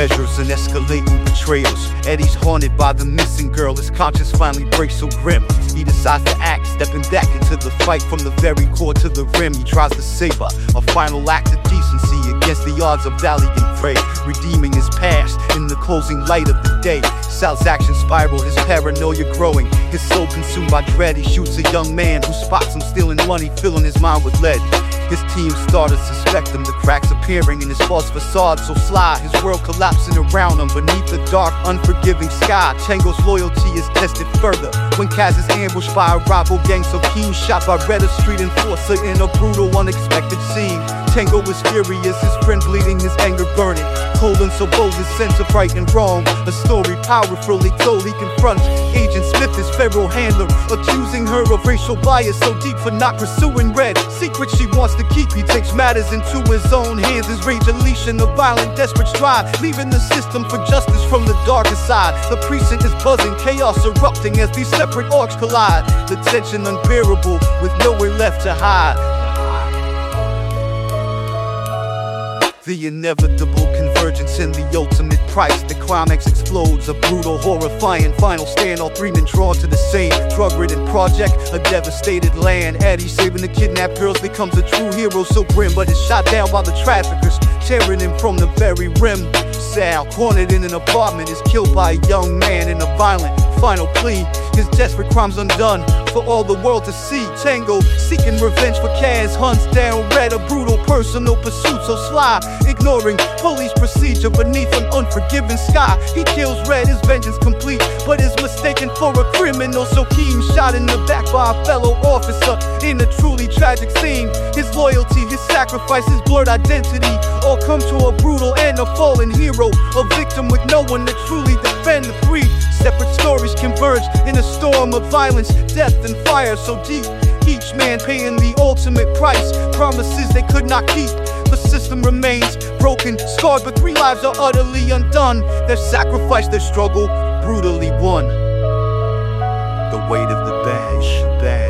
measures and escalating betrayals. Eddie's haunted by the missing girl. His conscience finally breaks so grim. He decides to act, stepping back into the fight from the very core to the rim. He tries to save her, a final act of decency against the odds of valiant prey, redeeming his past in the closing light of the day. Sal's action spiral, his paranoia growing, his soul consumed by dread. He shoots a young man who spots him stealing money, filling his mind with lead. His team started to suspect him, the cracks appearing in his false facade so sly. His world collapsing around him beneath the dark, unforgiving sky. Tango's loyalty is tested further when Kaz is ambushed by a rival gang so keen, shot by Retta Street enforcer in a brutal, unexpected scene. Tango is furious, his friend bleeding, his anger burning. Cold and so bold, his sense of right and wrong. A story powerfully told, he confronts Agent Smith, his feral handler, accusing her of racial bias so deep for not pursuing Red. Secret she wants to keep, he takes matters into his own hands. His rage unleashing a violent, desperate strive, leaving the system for justice from the darker side. The precinct is buzzing, chaos erupting as these separate arcs collide. The tension unbearable, with nowhere left to hide. The inevitable convergence in the ultimate price. The climax explodes, a brutal, horrifying final stand. All three men drawn to the same drug ridden project, a devastated land. Eddie saving the kidnapped girls becomes a true hero, so grim, but is shot down by the traffickers, tearing him from the very rim. Sal, cornered in an apartment, is killed by a young man in a violent final plea. His desperate crimes undone for all the world to see. Tango seeking revenge for Kaz hunts down Red, a brutal personal pursuit so sly, ignoring police procedure beneath an unforgiving sky. He kills Red, his vengeance complete, but is mistaken for a criminal. So keen, shot in the back by a fellow officer in a truly tragic scene. His loyalty, his sacrifice, his blurred identity all come to a brutal end. A fallen hero, a victim with no one to truly defend the three separate stories converge in a storm of violence, death, and fire so deep. Each man paying the ultimate price, promises they could not keep. The system remains broken, scarred, but three lives are utterly undone. Their sacrifice, their struggle, brutally won. The weight of the badge, badge,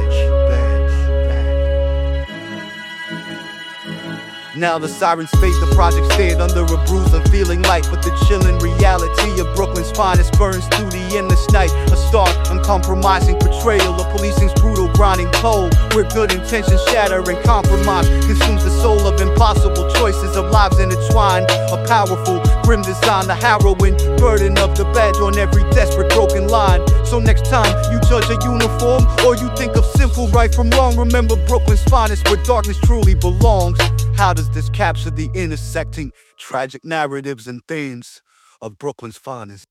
Now the sirens fade, the project stand under a bruise and feeling light, but the chilling reality of Brooklyn's finest burns through the endless night. A stark, uncompromising portrayal of policing's brutal grinding cold, where good intentions shatter and compromise consumes the soul of impossible choices of lives intertwined. A powerful, grim design, the harrowing burden of the badge on every desperate broken line. So next time you judge a uniform or you think of simple right from wrong, remember Brooklyn's finest, where darkness truly belongs. How does this capture the intersecting tragic narratives and themes of Brooklyn's finest?